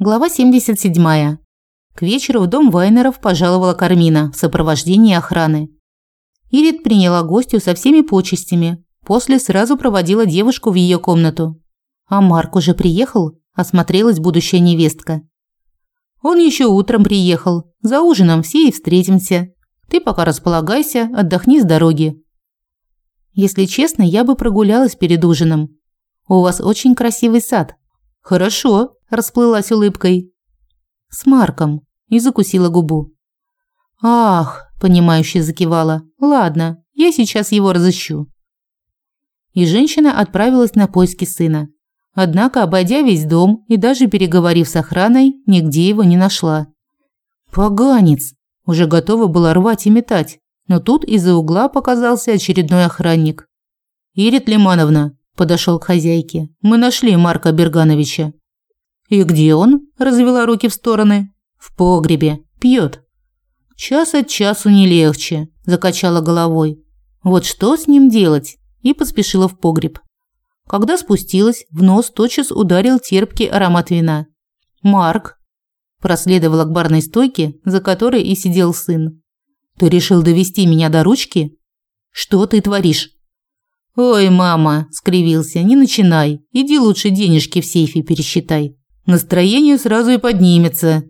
Глава 77. К вечеру в дом Вайнеров пожаловала Кармина в сопровождении охраны. Ирит приняла гостью со всеми почестями, после сразу проводила девушку в ее комнату. А Марк уже приехал, осмотрелась будущая невестка. Он еще утром приехал, за ужином все и встретимся. Ты пока располагайся, отдохни с дороги. Если честно, я бы прогулялась перед ужином. У вас очень красивый сад. Хорошо, расплылась улыбкой. С Марком и закусила губу. Ах, понимающе закивала. Ладно, я сейчас его разыщу. И женщина отправилась на поиски сына. Однако, обойдя весь дом и даже переговорив с охраной, нигде его не нашла. Поганец, уже готова была рвать и метать, но тут из-за угла показался очередной охранник. Ирит Лимановна подошел к хозяйке. Мы нашли Марка Бергановича. «И где он?» – развела руки в стороны. «В погребе. Пьет». «Час от часу не легче», – закачала головой. «Вот что с ним делать?» И поспешила в погреб. Когда спустилась, в нос тотчас ударил терпкий аромат вина. «Марк», – проследовала к барной стойке, за которой и сидел сын. «Ты решил довести меня до ручки? Что ты творишь?» «Ой, мама», – скривился, – «не начинай. Иди лучше денежки в сейфе пересчитай». Настроение сразу и поднимется.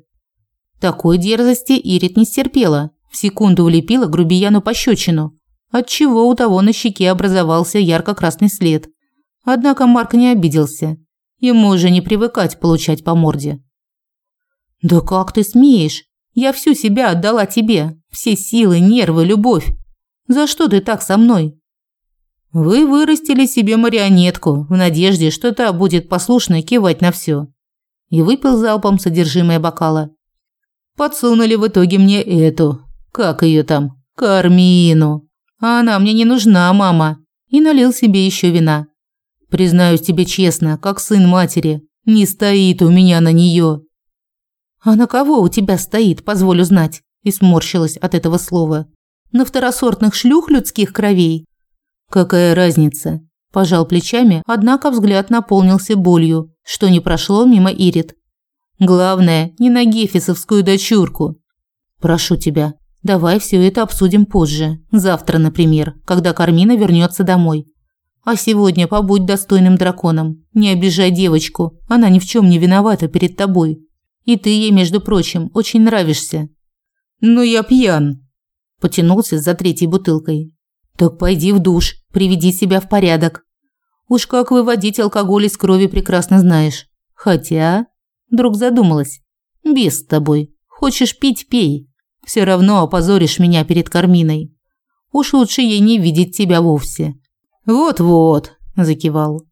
Такой дерзости Ирит не стерпела. В секунду улепила грубияну пощечину, отчего у того на щеке образовался ярко-красный след. Однако Марк не обиделся. Ему уже не привыкать получать по морде. «Да как ты смеешь? Я всю себя отдала тебе. Все силы, нервы, любовь. За что ты так со мной?» «Вы вырастили себе марионетку в надежде, что та будет послушно кивать на все и выпил залпом содержимое бокала. Подсунули в итоге мне эту, как ее там, Кармину. А она мне не нужна, мама. И налил себе еще вина. Признаюсь тебе честно, как сын матери, не стоит у меня на нее. А на кого у тебя стоит, позволю знать, и сморщилась от этого слова. На второсортных шлюх людских кровей. Какая разница? Пожал плечами, однако взгляд наполнился болью, что не прошло мимо Ирит. Главное, не на гефисовскую дочурку. Прошу тебя, давай все это обсудим позже. Завтра, например, когда Кармина вернется домой. А сегодня побудь достойным драконом. Не обижай девочку, она ни в чем не виновата перед тобой. И ты ей, между прочим, очень нравишься. Но я пьян. Потянулся за третьей бутылкой. Так пойди в душ, приведи себя в порядок. Уж как выводить алкоголь из крови прекрасно знаешь. Хотя, вдруг задумалась. Без с тобой. Хочешь пить пей. Все равно опозоришь меня перед Карминой. Уж лучше ей не видеть тебя вовсе. Вот-вот, закивал.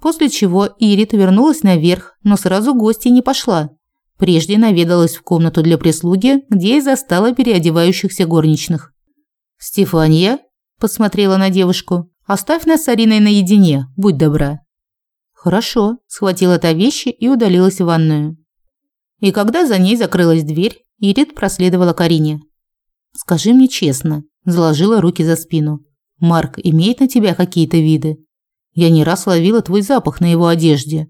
После чего Ирит вернулась наверх, но сразу гости не пошла. Прежде наведалась в комнату для прислуги, где и застала переодевающихся горничных. «Стефания?» посмотрела на девушку. Оставь нас с Ариной наедине, будь добра. Хорошо, схватила та вещи и удалилась в ванную. И когда за ней закрылась дверь, Ирит проследовала к Арине. Скажи мне честно, заложила руки за спину. Марк имеет на тебя какие-то виды? Я не раз ловила твой запах на его одежде.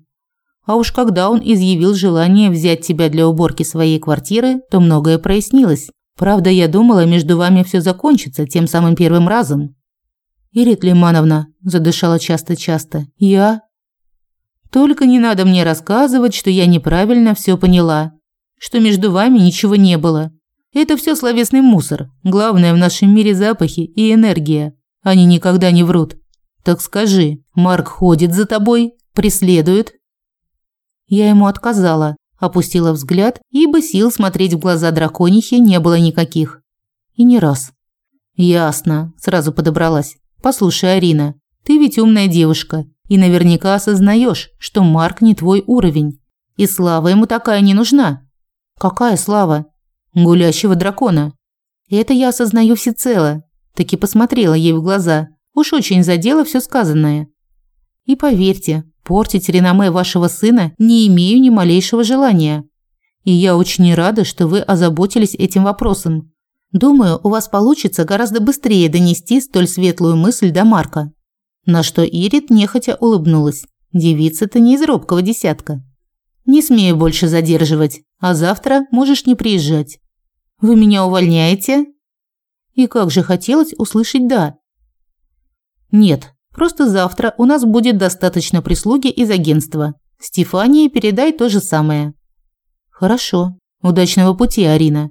А уж когда он изъявил желание взять тебя для уборки своей квартиры, то многое прояснилось. Правда, я думала, между вами все закончится тем самым первым разом. Ирит Лимановна задышала часто-часто. Я Только не надо мне рассказывать, что я неправильно все поняла, что между вами ничего не было. Это все словесный мусор. Главное в нашем мире запахи и энергия. Они никогда не врут. Так скажи, Марк ходит за тобой, преследует? Я ему отказала, опустила взгляд, ибо сил смотреть в глаза драконихи не было никаких. И не раз. Ясно, сразу подобралась. Послушай, Арина, ты ведь умная девушка и наверняка осознаешь, что Марк не твой уровень. И слава ему такая не нужна. Какая слава? Гулящего дракона. Это я осознаю всецело. Таки посмотрела ей в глаза. Уж очень задело все сказанное. И поверьте, Портить реноме вашего сына не имею ни малейшего желания. И я очень рада, что вы озаботились этим вопросом. Думаю, у вас получится гораздо быстрее донести столь светлую мысль до Марка. На что Ирит нехотя улыбнулась. Девица-то не из робкого десятка. Не смею больше задерживать, а завтра можешь не приезжать. Вы меня увольняете? И как же хотелось услышать «да». Нет, просто завтра у нас будет достаточно прислуги из агентства. Стефании передай то же самое. Хорошо. Удачного пути, Арина.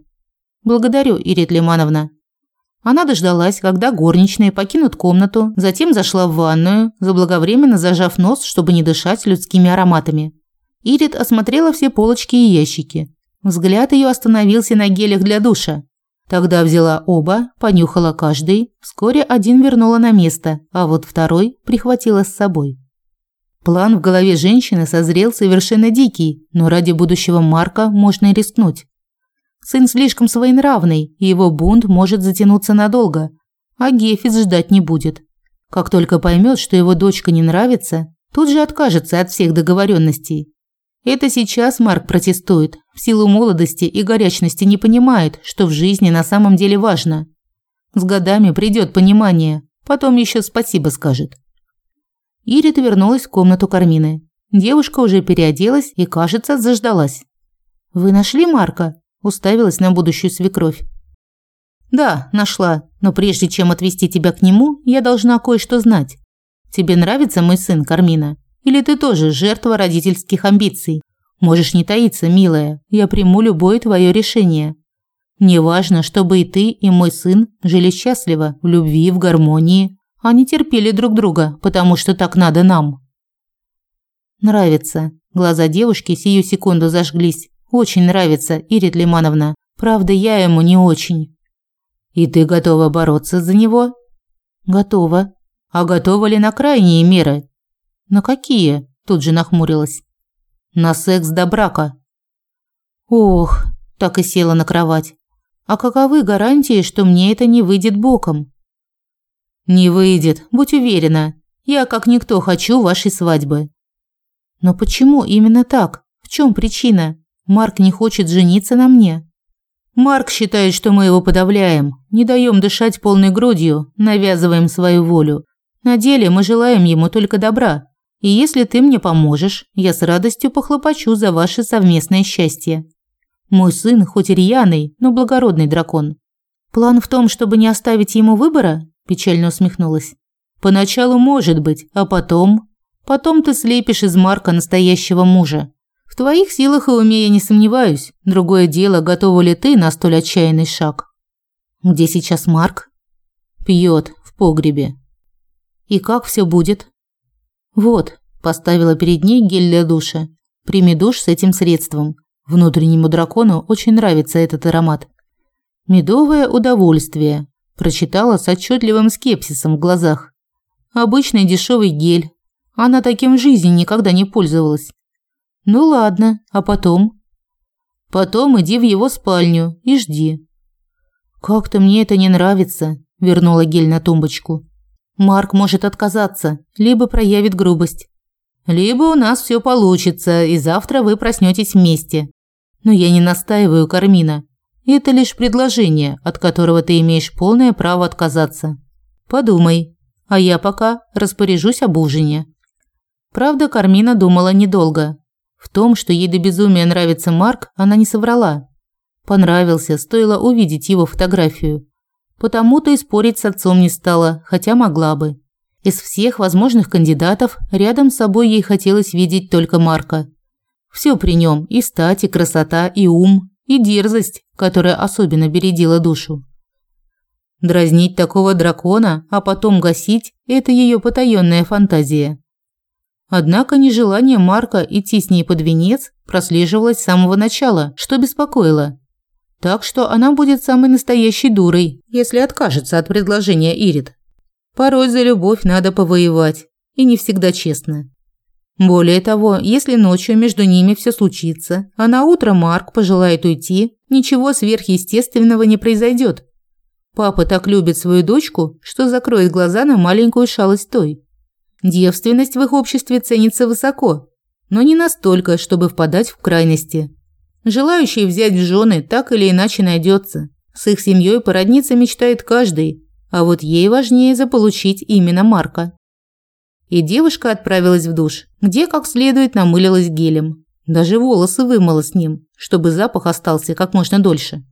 Благодарю, Ирит Лимановна. Она дождалась, когда горничные покинут комнату, затем зашла в ванную, заблаговременно зажав нос, чтобы не дышать людскими ароматами. Ирит осмотрела все полочки и ящики. Взгляд ее остановился на гелях для душа. Тогда взяла оба, понюхала каждый, вскоре один вернула на место, а вот второй прихватила с собой. План в голове женщины созрел совершенно дикий, но ради будущего Марка можно рискнуть. Сын слишком своенравный, и его бунт может затянуться надолго, а Гефис ждать не будет. Как только поймет, что его дочка не нравится, тут же откажется от всех договоренностей. Это сейчас Марк протестует, в силу молодости и горячности не понимает, что в жизни на самом деле важно. С годами придет понимание, потом еще спасибо скажет. Ирит вернулась в комнату Кармины. Девушка уже переоделась и, кажется, заждалась. «Вы нашли Марка?» Уставилась на будущую свекровь. Да, нашла, но прежде чем отвезти тебя к нему, я должна кое-что знать. Тебе нравится мой сын, Кармина? Или ты тоже жертва родительских амбиций? Можешь не таиться, милая, я приму любое твое решение. Мне важно, чтобы и ты, и мой сын жили счастливо, в любви, в гармонии, не терпели друг друга, потому что так надо нам. Нравится. Глаза девушки сию секунду зажглись. Очень нравится, Ирит Лимановна. Правда, я ему не очень. И ты готова бороться за него? Готова. А готова ли на крайние меры? На какие? Тут же нахмурилась. На секс до брака. Ох, так и села на кровать. А каковы гарантии, что мне это не выйдет боком? Не выйдет, будь уверена. Я как никто хочу вашей свадьбы. Но почему именно так? В чем причина? Марк не хочет жениться на мне. Марк считает, что мы его подавляем, не даем дышать полной грудью, навязываем свою волю. На деле мы желаем ему только добра. И если ты мне поможешь, я с радостью похлопочу за ваше совместное счастье. Мой сын хоть и рьяный, но благородный дракон. План в том, чтобы не оставить ему выбора? Печально усмехнулась. Поначалу может быть, а потом... Потом ты слепишь из Марка настоящего мужа. В твоих силах и уме я не сомневаюсь. Другое дело, готова ли ты на столь отчаянный шаг. Где сейчас Марк? Пьет в погребе. И как все будет? Вот, поставила перед ней гель для душа. Прими душ с этим средством. Внутреннему дракону очень нравится этот аромат. Медовое удовольствие, прочитала с отчетливым скепсисом в глазах. Обычный дешевый гель. Она таким в жизни никогда не пользовалась. Ну ладно, а потом? Потом иди в его спальню и жди. Как-то мне это не нравится, вернула гель на тумбочку. Марк может отказаться, либо проявит грубость. Либо у нас все получится, и завтра вы проснетесь вместе. Но я не настаиваю, Кармина. Это лишь предложение, от которого ты имеешь полное право отказаться. Подумай, а я пока распоряжусь об ужине. Правда, Кармина думала недолго. В том, что ей до безумия нравится Марк, она не соврала. Понравился, стоило увидеть его фотографию. Потому-то и спорить с отцом не стала, хотя могла бы. Из всех возможных кандидатов рядом с собой ей хотелось видеть только Марка. Все при нем: и стать, и красота, и ум, и дерзость, которая особенно бередила душу. Дразнить такого дракона, а потом гасить – это ее потаенная фантазия. Однако нежелание Марка идти с ней под венец прослеживалось с самого начала, что беспокоило. Так что она будет самой настоящей дурой, если откажется от предложения Ирит. Порой за любовь надо повоевать, и не всегда честно. Более того, если ночью между ними все случится, а на утро Марк пожелает уйти, ничего сверхъестественного не произойдет. Папа так любит свою дочку, что закроет глаза на маленькую шалость той. Девственность в их обществе ценится высоко, но не настолько, чтобы впадать в крайности. Желающий взять в жены так или иначе найдется. С их семьей породниться мечтает каждый, а вот ей важнее заполучить именно Марка. И девушка отправилась в душ, где как следует намылилась гелем. Даже волосы вымыла с ним, чтобы запах остался как можно дольше.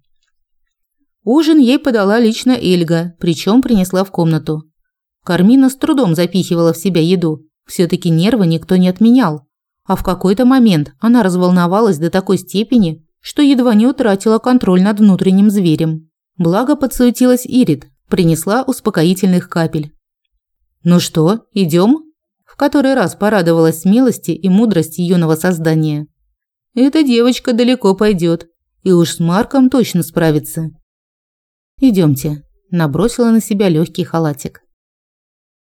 Ужин ей подала лично Эльга, причем принесла в комнату. Кармина с трудом запихивала в себя еду. все таки нервы никто не отменял. А в какой-то момент она разволновалась до такой степени, что едва не утратила контроль над внутренним зверем. Благо подсуетилась Ирит, принесла успокоительных капель. «Ну что, идем? В который раз порадовалась смелости и мудрости юного создания. «Эта девочка далеко пойдет, и уж с Марком точно справится». Идемте, набросила на себя легкий халатик.